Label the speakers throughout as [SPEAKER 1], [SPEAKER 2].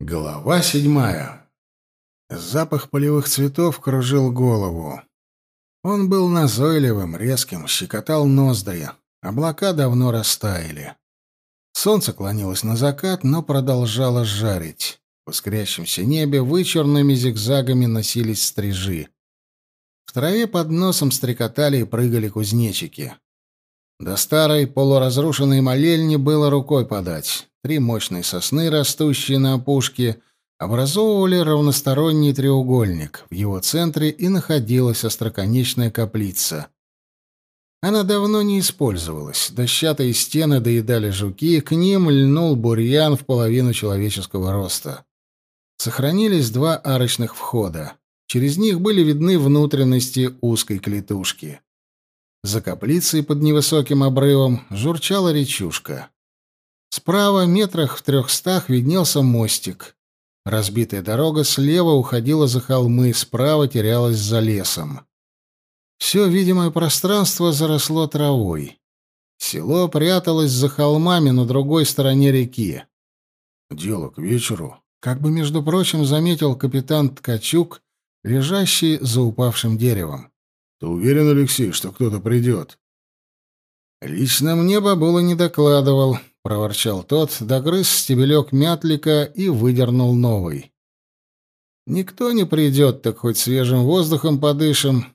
[SPEAKER 1] Глава седьмая. Запах полевых цветов кружил голову. Он был назойливым, резким, щекотал ноздри. Облака давно растаяли. Солнце клонилось на закат, но продолжало жарить. В искрящемся небе вычурными зигзагами носились стрижи. В траве под носом стрекотали и прыгали кузнечики. До старой полуразрушенной молельни было рукой подать. Три мощные сосны, растущие на опушке, образовывали равносторонний треугольник. В его центре и находилась остроконечная каплица. Она давно не использовалась. Дощатые стены доедали жуки, к ним льнул бурьян в половину человеческого роста. Сохранились два арочных входа. Через них были видны внутренности узкой клетушки. За каплицей под невысоким обрывом журчала речушка. Справа, метрах в трехстах, виднелся мостик. Разбитая дорога слева уходила за холмы, справа терялась за лесом. Все видимое пространство заросло травой. Село пряталось за холмами на другой стороне реки. «Дело к вечеру», — как бы, между прочим, заметил капитан Ткачук, лежащий за упавшим деревом. «Ты уверен, Алексей, что кто-то придет?» «Лично мне бабула не докладывал», — проворчал тот, догрыз стебелек мятлика и выдернул новый. «Никто не придет, так хоть свежим воздухом подышим.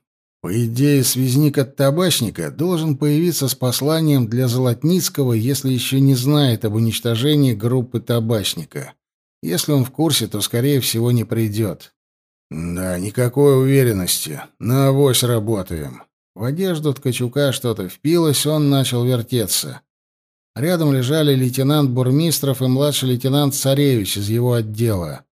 [SPEAKER 1] По идее, связник от табачника должен появиться с посланием для Золотницкого, если еще не знает об уничтожении группы табачника. Если он в курсе, то, скорее всего, не придет». «Да, никакой уверенности. На авось работаем». В одежду Ткачука что-то впилось, он начал вертеться. Рядом лежали лейтенант Бурмистров и младший лейтенант Царевич из его отдела.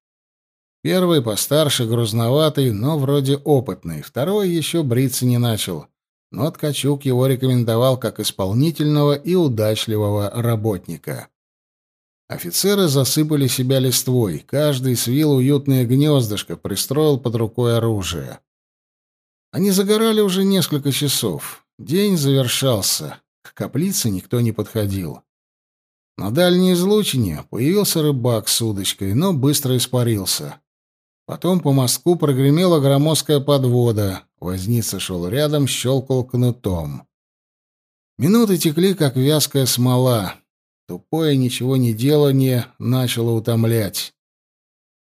[SPEAKER 1] Первый постарше, грузноватый, но вроде опытный. Второй еще бриться не начал. Но Ткачук его рекомендовал как исполнительного и удачливого работника. Офицеры засыпали себя листвой. Каждый свил уютное гнездышко, пристроил под рукой оружие. Они загорали уже несколько часов. День завершался. К каплице никто не подходил. На дальней излучине появился рыбак с удочкой, но быстро испарился. Потом по мостку прогремела громоздкая подвода. Возница шел рядом, щелкал кнутом. Минуты текли, как вязкая смола. Тупое ничего не делание начало утомлять.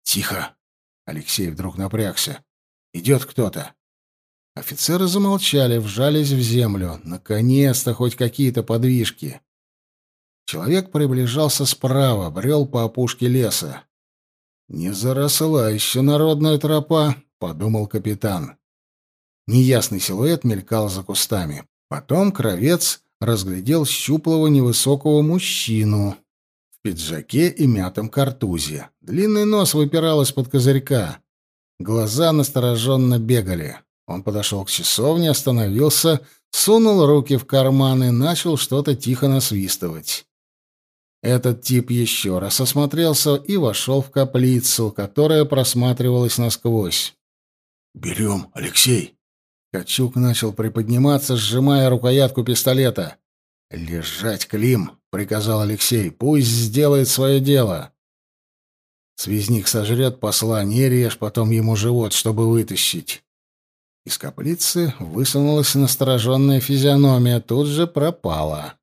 [SPEAKER 1] «Тихо!» — Алексей вдруг напрягся. «Идет кто-то». Офицеры замолчали, вжались в землю. Наконец-то хоть какие-то подвижки. Человек приближался справа, брел по опушке леса. «Не заросла еще народная тропа», — подумал капитан. Неясный силуэт мелькал за кустами. Потом кровец разглядел щуплого невысокого мужчину в пиджаке и мятом картузе. Длинный нос выпирал из-под козырька. Глаза настороженно бегали. Он подошел к часовне, остановился, сунул руки в карманы, начал что-то тихо насвистывать. Этот тип еще раз осмотрелся и вошел в каплицу, которая просматривалась насквозь. «Берем, Алексей!» Качук начал приподниматься, сжимая рукоятку пистолета. «Лежать, Клим!» — приказал Алексей. «Пусть сделает свое дело!» Связник сожрет посла, не режь потом ему живот, чтобы вытащить. Из каплицы высунулась настороженная физиономия, тут же пропала.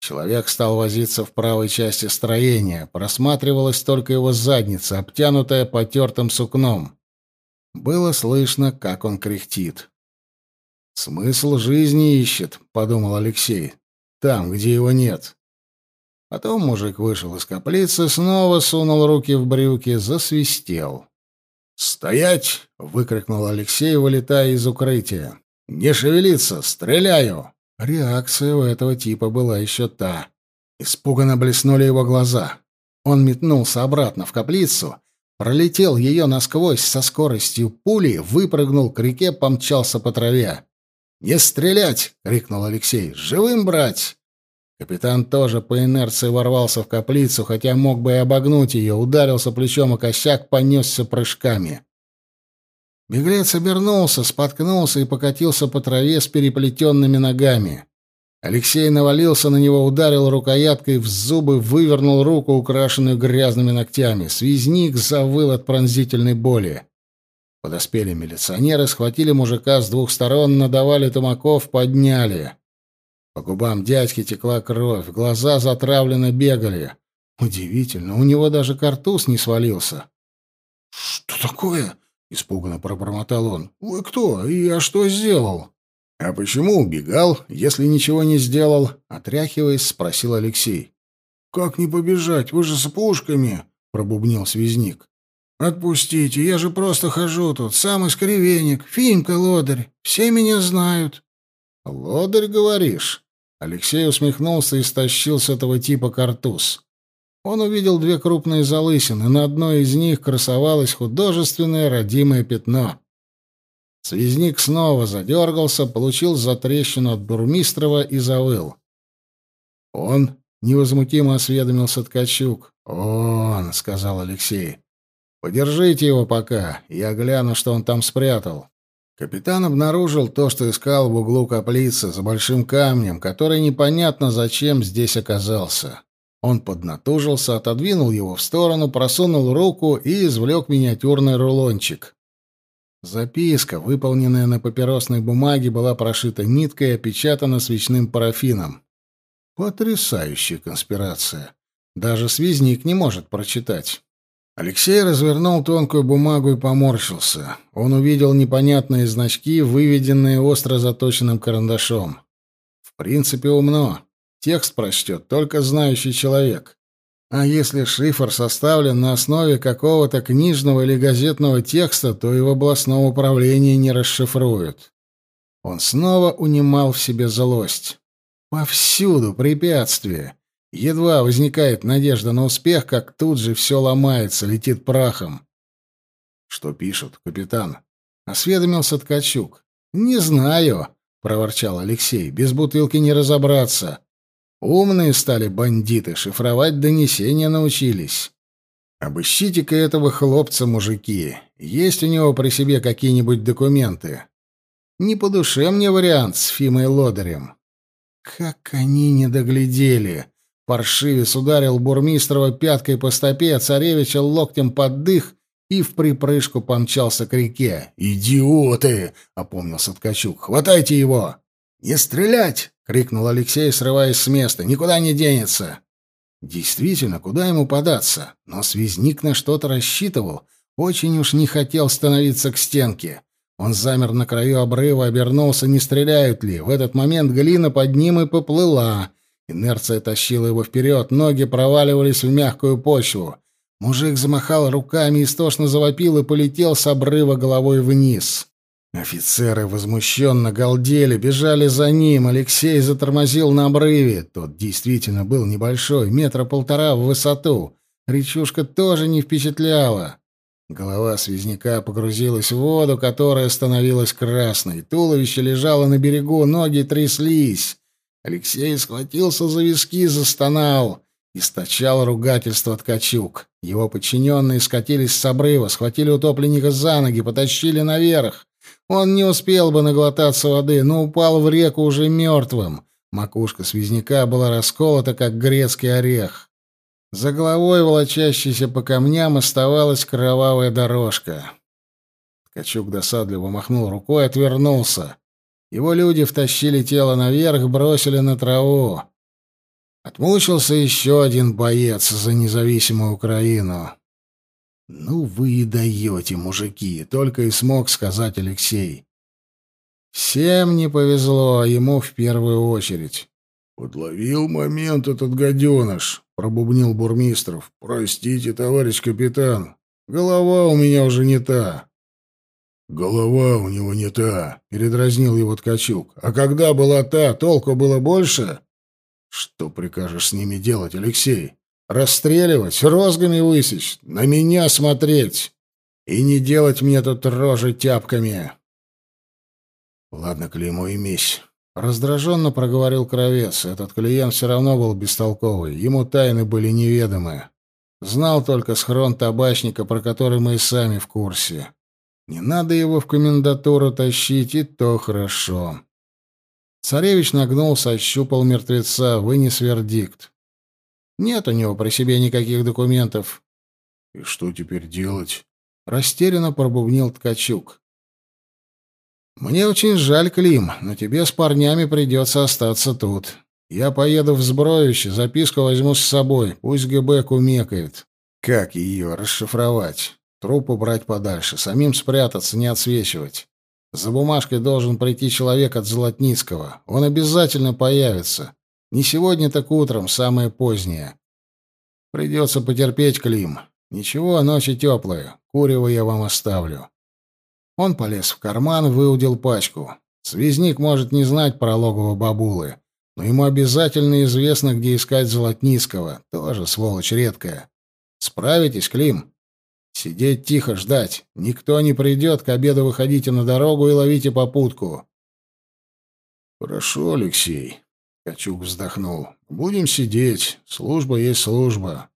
[SPEAKER 1] Человек стал возиться в правой части строения, просматривалась только его задница, обтянутая потертым сукном. Было слышно, как он кряхтит. «Смысл жизни ищет», — подумал Алексей, — «там, где его нет». Потом мужик вышел из каплицы, снова сунул руки в брюки, засвистел. «Стоять!» — выкрикнул Алексей, вылетая из укрытия. «Не шевелиться! Стреляю!» Реакция у этого типа была еще та. Испуганно блеснули его глаза. Он метнулся обратно в каплицу, пролетел ее насквозь со скоростью пули, выпрыгнул к реке, помчался по траве. «Не стрелять!» — крикнул Алексей. «Живым брать!» Капитан тоже по инерции ворвался в каплицу, хотя мог бы и обогнуть ее, ударился плечом о косяк, понесся прыжками. Беглец обернулся, споткнулся и покатился по траве с переплетенными ногами. Алексей навалился на него, ударил рукояткой в зубы, вывернул руку, украшенную грязными ногтями. Связник завыл от пронзительной боли. Подоспели милиционеры, схватили мужика с двух сторон, надавали тумаков, подняли. По губам дядьки текла кровь, глаза затравленно бегали. Удивительно, у него даже картуз не свалился. «Что такое?» — испуганно пробормотал он. «Вы кто? И я что сделал?» «А почему убегал, если ничего не сделал?» — отряхиваясь, спросил Алексей. «Как не побежать? Вы же с пушками!» — пробубнил связник. «Отпустите, я же просто хожу тут, самый скривенник, Фимка Лодырь, все меня знают». «Лодырь, говоришь?» Алексей усмехнулся и стащил с этого типа картуз. Он увидел две крупные залысины, на одной из них красовалось художественное родимое пятно. Связник снова задергался, получил затрещину от Бурмистрова и завыл. «Он?» — невозмутимо осведомился Ткачук. «Он», — сказал Алексей. «Подержите его пока, я гляну, что он там спрятал». Капитан обнаружил то, что искал в углу каплицы, за большим камнем, который непонятно зачем здесь оказался. Он поднатужился, отодвинул его в сторону, просунул руку и извлек миниатюрный рулончик. Записка, выполненная на папиросной бумаге, была прошита ниткой и опечатана свечным парафином. Потрясающая конспирация. Даже связник не может прочитать. Алексей развернул тонкую бумагу и поморщился. Он увидел непонятные значки, выведенные остро заточенным карандашом. В принципе, умно. Текст прочтет только знающий человек. А если шифр составлен на основе какого-то книжного или газетного текста, то и в областном управлении не расшифруют. Он снова унимал в себе злость. Повсюду препятствия. Едва возникает надежда на успех, как тут же все ломается, летит прахом. «Что пишут, капитан?» — осведомился Ткачук. «Не знаю», — проворчал Алексей. «Без бутылки не разобраться. Умные стали бандиты, шифровать донесения научились. Обыщите-ка этого хлопца, мужики. Есть у него при себе какие-нибудь документы? Не по душе мне вариант с Фимой Лодырем. Как они не доглядели. Паршивец ударил Бурмистрова пяткой по стопе, а царевича локтем под дых и в припрыжку помчался к реке. «Идиоты!» — опомнился Ткачук. «Хватайте его!» «Не стрелять!» — крикнул Алексей, срываясь с места. «Никуда не денется!» Действительно, куда ему податься? Но связник на что-то рассчитывал. Очень уж не хотел становиться к стенке. Он замер на краю обрыва, обернулся, не стреляют ли. В этот момент глина под ним и поплыла. Инерция тащила его вперед, ноги проваливались в мягкую почву. Мужик замахал руками, истошно завопил и полетел с обрыва головой вниз. Офицеры возмущенно галдели, бежали за ним. Алексей затормозил на обрыве. Тот действительно был небольшой, метра полтора в высоту. Речушка тоже не впечатляла. Голова связняка погрузилась в воду, которая становилась красной. Туловище лежало на берегу, ноги тряслись. Алексей схватился за виски, застонал. Источал ругательство Ткачук. Его подчиненные скатились с обрыва, схватили утопленника за ноги, потащили наверх. Он не успел бы наглотаться воды, но упал в реку уже мертвым. Макушка связняка была расколота, как грецкий орех. За головой, волочащейся по камням, оставалась кровавая дорожка. Ткачук досадливо махнул рукой отвернулся. Его люди втащили тело наверх, бросили на траву. Отмучился еще один боец за независимую Украину. «Ну вы и даете, мужики!» — только и смог сказать Алексей. Всем не повезло, а ему в первую очередь. «Подловил момент этот гаденыш», — пробубнил Бурмистров. «Простите, товарищ капитан, голова у меня уже не та». «Голова у него не та», — передразнил его Ткачук. «А когда была та, толку было больше?» «Что прикажешь с ними делать, Алексей?» Расстреливать, розгами высечь, на меня смотреть и не делать мне тут рожи тяпками. Ладно, клеймо имесь. Раздраженно проговорил Кровец. Этот клиент все равно был бестолковый. Ему тайны были неведомы. Знал только схрон табачника, про который мы и сами в курсе. Не надо его в комендатуру тащить, и то хорошо. Царевич нагнулся, ощупал мертвеца, вынес вердикт. Нет у него при себе никаких документов.
[SPEAKER 2] И что теперь делать?
[SPEAKER 1] Растерянно пробубнил Ткачук. Мне очень жаль, Клим, но тебе с парнями придется остаться тут. Я поеду в Зброище, записку возьму с собой, пусть ГБ кумекает. Как ее расшифровать? Труп убрать подальше, самим спрятаться, не отсвечивать. За бумажкой должен прийти человек от Золотницкого. Он обязательно появится. Не сегодня, так утром, самое позднее. Придется потерпеть, Клим. Ничего, ночи теплые. Курево я вам оставлю. Он полез в карман, выудил пачку. Связник может не знать про логово бабулы но ему обязательно известно, где искать Золотницкого. Тоже сволочь редкая. Справитесь, Клим? Сидеть тихо, ждать. Никто не придет, к обеду выходите на дорогу и ловите попутку.
[SPEAKER 2] Хорошо, Алексей. Качук вздохнул. Будем сидеть. Служба есть служба.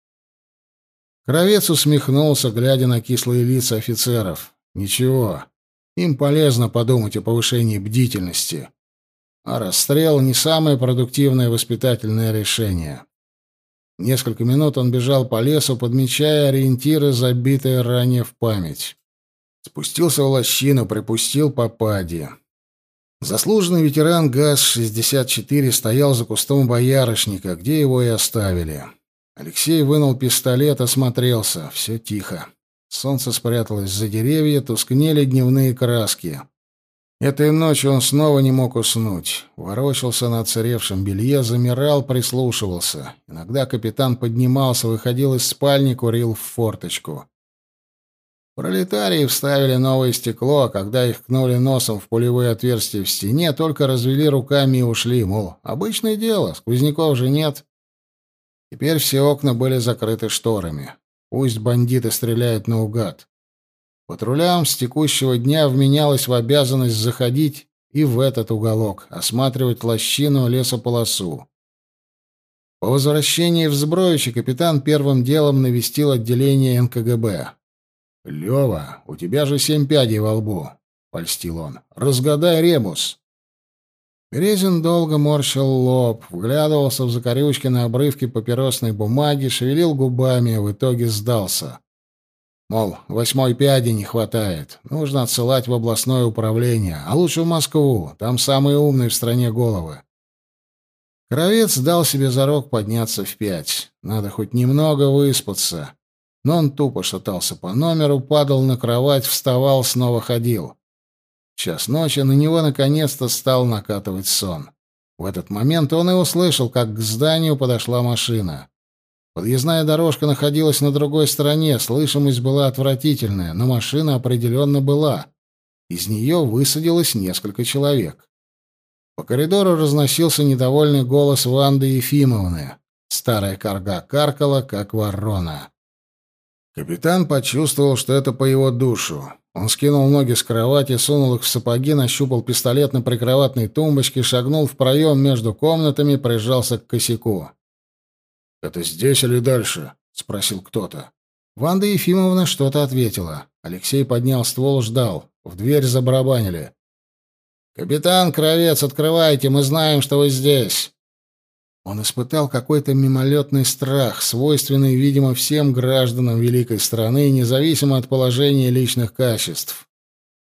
[SPEAKER 1] Кровец усмехнулся, глядя на кислые лица офицеров. Ничего. Им полезно подумать о повышении бдительности. А расстрел — не самое продуктивное воспитательное решение. Несколько минут он бежал по лесу, подмечая ориентиры, забитые ранее в память. Спустился в лощину, припустил по паде. Заслуженный ветеран ГАЗ-64 стоял за кустом боярышника, где его и оставили. Алексей вынул пистолет, осмотрелся. Все тихо. Солнце спряталось за деревья, тускнели дневные краски. Этой ночью он снова не мог уснуть. Ворочался на отсыревшем белье, замирал, прислушивался. Иногда капитан поднимался, выходил из спальни, курил в форточку. Пролетарии вставили новое стекло, а когда их кнули носом в пулевые отверстия в стене, только развели руками и ушли, мол, обычное дело, сквозняков же нет. Теперь все окна были закрыты шторами. Пусть бандиты стреляют наугад. Патрулям с текущего дня вменялось в обязанность заходить и в этот уголок, осматривать лощину, лесополосу. По возвращении в Зброище капитан первым делом навестил отделение НКГБ. «Лёва, у тебя же семь пядей во лбу», — польстил он. «Разгадай ребус». Березин долго морщил лоб, вглядывался в закорючки на обрывке папиросной бумаги, шевелил губами, в итоге сдался. Мол, восьмой пяди не хватает. Нужно отсылать в областное управление, а лучше в Москву. Там самые умные в стране головы. Кровец дал себе зарок подняться в пять. Надо хоть немного выспаться. Но он тупо шатался по номеру, падал на кровать, вставал, снова ходил. Час ночи на него наконец-то стал накатывать сон. В этот момент он и услышал, как к зданию подошла машина. Подъездная дорожка находилась на другой стороне, слышимость была отвратительная, но машина определенно была. Из нее высадилось несколько человек. По коридору разносился недовольный голос Ванды Ефимовны. Старая карга каркала, как ворона. Капитан почувствовал, что это по его душу. Он скинул ноги с кровати, сунул их в сапоги, нащупал пистолет на прикроватной тумбочке, шагнул в проем между комнатами, прижался к косяку.
[SPEAKER 2] «Это здесь или дальше?» — спросил кто-то.
[SPEAKER 1] Ванда Ефимовна что-то ответила. Алексей поднял ствол, ждал. В дверь забарабанили. «Капитан Кровец, открывайте, мы знаем, что вы здесь!» Он испытал какой-то мимолетный страх, свойственный, видимо, всем гражданам великой страны, независимо от положения личных качеств.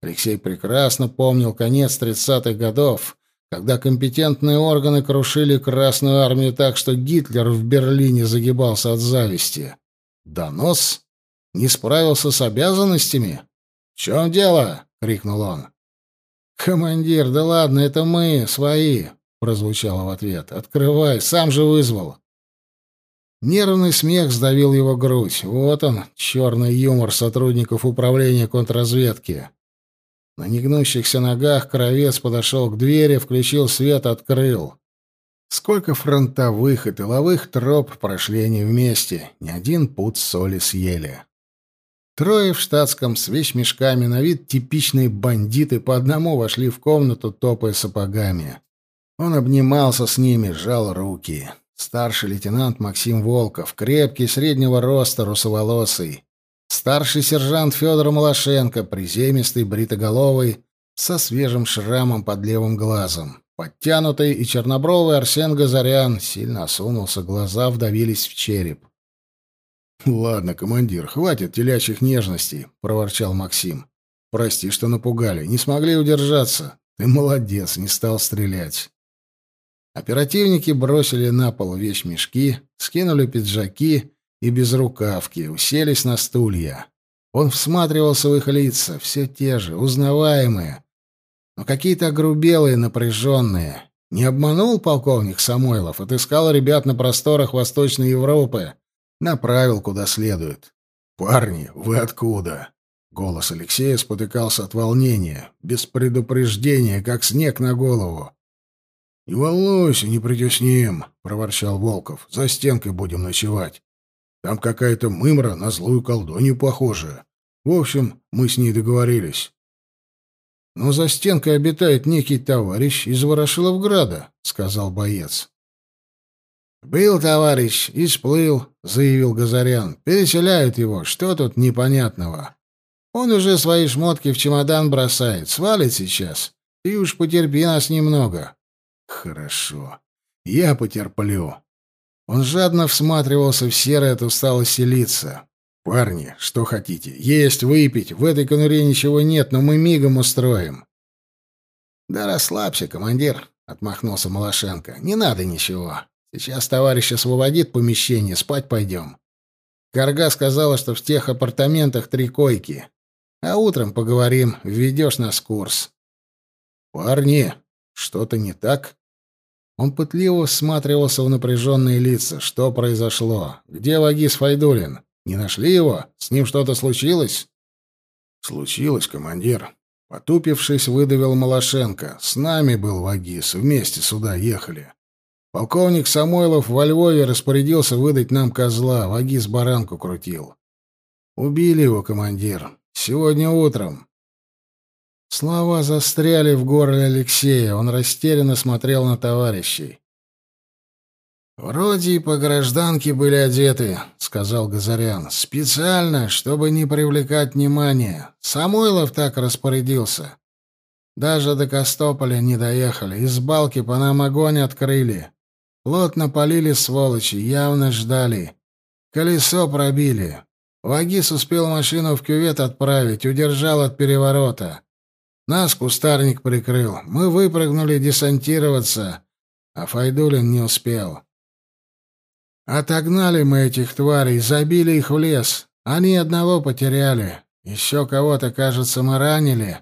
[SPEAKER 1] Алексей прекрасно помнил конец тридцатых годов, когда компетентные органы крушили Красную армию так, что Гитлер в Берлине загибался от зависти. Донос? Не справился с обязанностями? «В чем дело?» — крикнул он. «Командир, да ладно, это мы, свои», — прозвучало в ответ. «Открывай, сам же вызвал». Нервный смех сдавил его грудь. Вот он, черный юмор сотрудников управления контрразведки. На негнущихся ногах кровец подошел к двери, включил свет, открыл. Сколько фронтовых и тыловых троп прошли они вместе, ни один путь соли съели. Трое в штатском с вещмешками, на вид типичные бандиты, по одному вошли в комнату, топая сапогами. Он обнимался с ними, сжал руки. Старший лейтенант Максим Волков, крепкий, среднего роста, русоволосый. Старший сержант Федор Малашенко, приземистый, бритоголовый, со свежим шрамом под левым глазом. Подтянутый и чернобровый Арсен Газарян сильно осунулся, глаза вдавились в череп. «Ладно, командир, хватит телячьих нежностей», — проворчал Максим. «Прости, что напугали. Не смогли удержаться. Ты молодец, не стал стрелять». Оперативники бросили на пол вещмешки, скинули пиджаки и безрукавки, уселись на стулья. Он всматривался в их лица, все те же, узнаваемые, но какие-то огрубелые, напряженные. Не обманул полковник Самойлов, отыскал ребят на просторах Восточной Европы, направил куда следует. «Парни, вы откуда?» Голос Алексея спотыкался от волнения, без предупреждения, как снег на голову. «Не волнуйся, не притесним», — проворчал Волков. «За стенкой будем ночевать. Там какая-то мымра на злую колдунью похожая. В общем, мы с ней договорились». «Но за стенкой обитает некий товарищ из Ворошиловграда», — сказал боец. «Был товарищ и сплыл», — заявил Газарян. «Переселяют его. Что тут непонятного? Он уже свои шмотки в чемодан бросает. Свалит сейчас. Ты уж потерпи нас немного». «Хорошо. Я потерплю». Он жадно всматривался в серое от усталости лица. «Парни, что хотите? Есть, выпить. В этой конуре ничего нет, но мы мигом устроим». «Да расслабься, командир», — отмахнулся Малашенко. «Не надо ничего. Сейчас товарищ освободит помещение, спать пойдем. Карга сказала, что в тех апартаментах три койки. А утром поговорим, введешь нас в курс». «Парни, что-то не так?» Он пытливо всматривался в напряженные лица. Что произошло? Где Вагис Файдулин? Не нашли его? С ним что-то случилось? Случилось, командир. Потупившись, выдавил Малашенко. С нами был Вагис, вместе сюда ехали. Полковник Самойлов во Львове распорядился выдать нам козла, Вагис баранку крутил. Убили его, командир. Сегодня утром. Слова застряли в горле Алексея. Он растерянно смотрел на товарищей. «Вроде и по гражданке были одеты», — сказал Газарян. «Специально, чтобы не привлекать внимания. Самойлов так распорядился. Даже до Костополя не доехали. Из балки по нам огонь открыли. Плотно полили сволочи, явно ждали. Колесо пробили. Вагис успел машину в кювет отправить, удержал от переворота. Нас кустарник прикрыл. Мы выпрыгнули десантироваться, а Файдулин не успел. Отогнали мы этих тварей, забили их в лес. Они одного потеряли. Еще кого-то, кажется, мы ранили.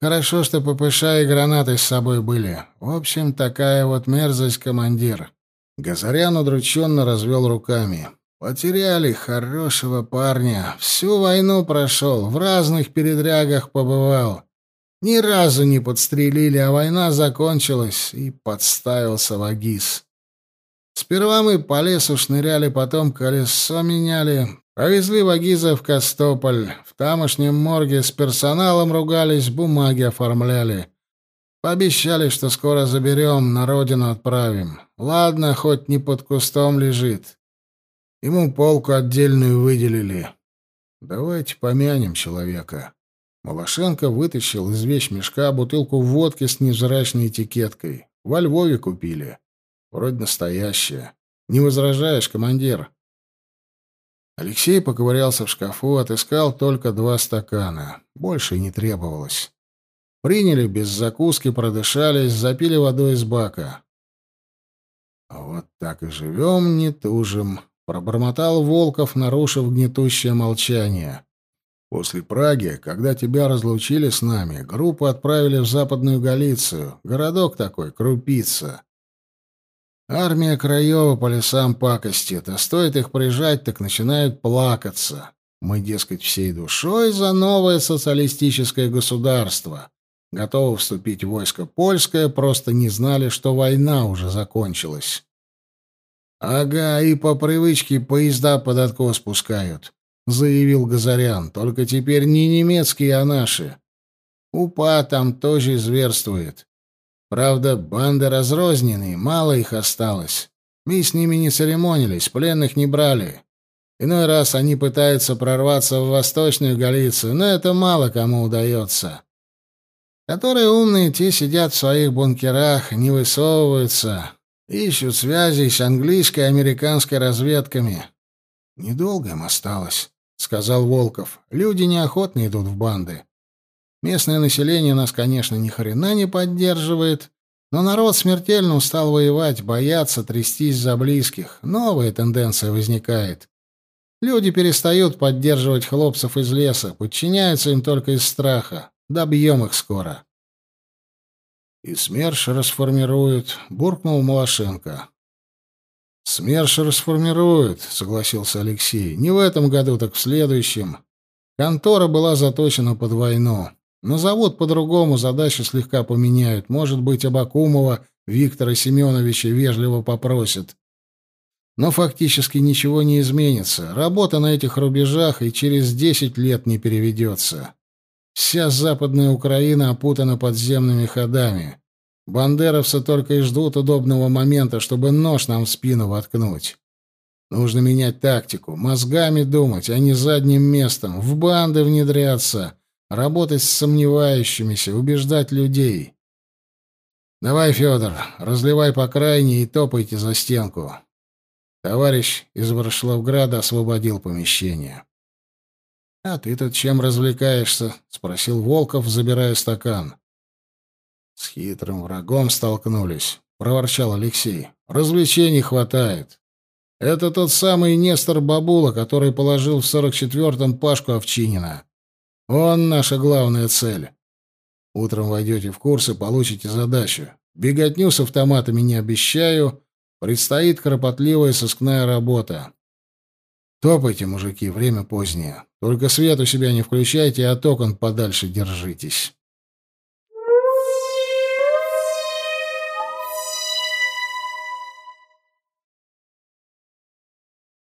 [SPEAKER 1] Хорошо, что ППШ и гранаты с собой были. В общем, такая вот мерзость, командир. Газарян удрученно развел руками. Потеряли хорошего парня. Всю войну прошел, в разных передрягах побывал. Ни разу не подстрелили, а война закончилась, и подставился Вагис. Сперва мы по лесу шныряли, потом колесо меняли. Повезли Вагиза в Костополь. В тамошнем морге с персоналом ругались, бумаги оформляли. Пообещали, что скоро заберем, на родину отправим. Ладно, хоть не под кустом лежит. Ему полку отдельную выделили. Давайте помянем человека. Малашенко вытащил из вещмешка бутылку водки с невзрачной этикеткой. Во Львове купили. Вроде настоящая. Не возражаешь, командир?» Алексей поковырялся в шкафу, отыскал только два стакана. Больше не требовалось. Приняли без закуски, продышались, запили водой из бака. «Вот так и живем, не тужим», — пробормотал Волков, нарушив гнетущее молчание. «После Праги, когда тебя разлучили с нами, группу отправили в Западную Галицию, городок такой, Крупица. Армия Краева по лесам пакостит, а стоит их прижать, так начинают плакаться. Мы, дескать, всей душой за новое социалистическое государство. Готовы вступить в войско польское, просто не знали, что война уже закончилась. «Ага, и по привычке поезда под откос спускают», — заявил Газарян. «Только теперь не немецкие, а наши. УПА там тоже зверствует. Правда, банды разрозненные, мало их осталось. Мы с ними не церемонились, пленных не брали. Иной раз они пытаются прорваться в Восточную Галицию, но это мало кому удается. Которые умные, те сидят в своих бункерах, не высовываются, ищут связей с английской и американской разведками. Недолго им осталось, сказал Волков. Люди неохотно идут в банды. Местное население нас, конечно, ни хрена не поддерживает, но народ смертельно устал воевать, бояться, трястись за близких. Новая тенденция возникает. Люди перестают поддерживать хлопцев из леса, подчиняются им только из страха. Добьем их скоро. И СМЕРШ расформируют, буркнул Малашенко. СМЕРШ расформируют, согласился Алексей. Не в этом году, так в следующем. Контора была заточена под войну. Но завод по-другому, задачу слегка поменяют. Может быть, Абакумова Виктора Семеновича вежливо попросят. Но фактически ничего не изменится. Работа на этих рубежах и через десять лет не переведется. Вся западная Украина опутана подземными ходами. Бандеровцы только и ждут удобного момента, чтобы нож нам в спину воткнуть. Нужно менять тактику, мозгами думать, а не задним местом, в банды внедряться, работать с сомневающимися, убеждать людей. Давай, Федор, разливай по крайней и топайте за стенку. Товарищ из Варшлавграда освободил помещение. «А ты тут чем развлекаешься?» — спросил Волков, забирая стакан. «С хитрым врагом столкнулись», — проворчал Алексей. «Развлечений хватает. Это тот самый Нестор Бабула, который положил в сорок четвертом Пашку Овчинина. Он наша главная цель. Утром войдете в курс и получите задачу. Беготню с автоматами не обещаю. Предстоит кропотливая сыскная работа. Топайте, мужики, время позднее. Только свет у себя не включайте, а от окон подальше держитесь.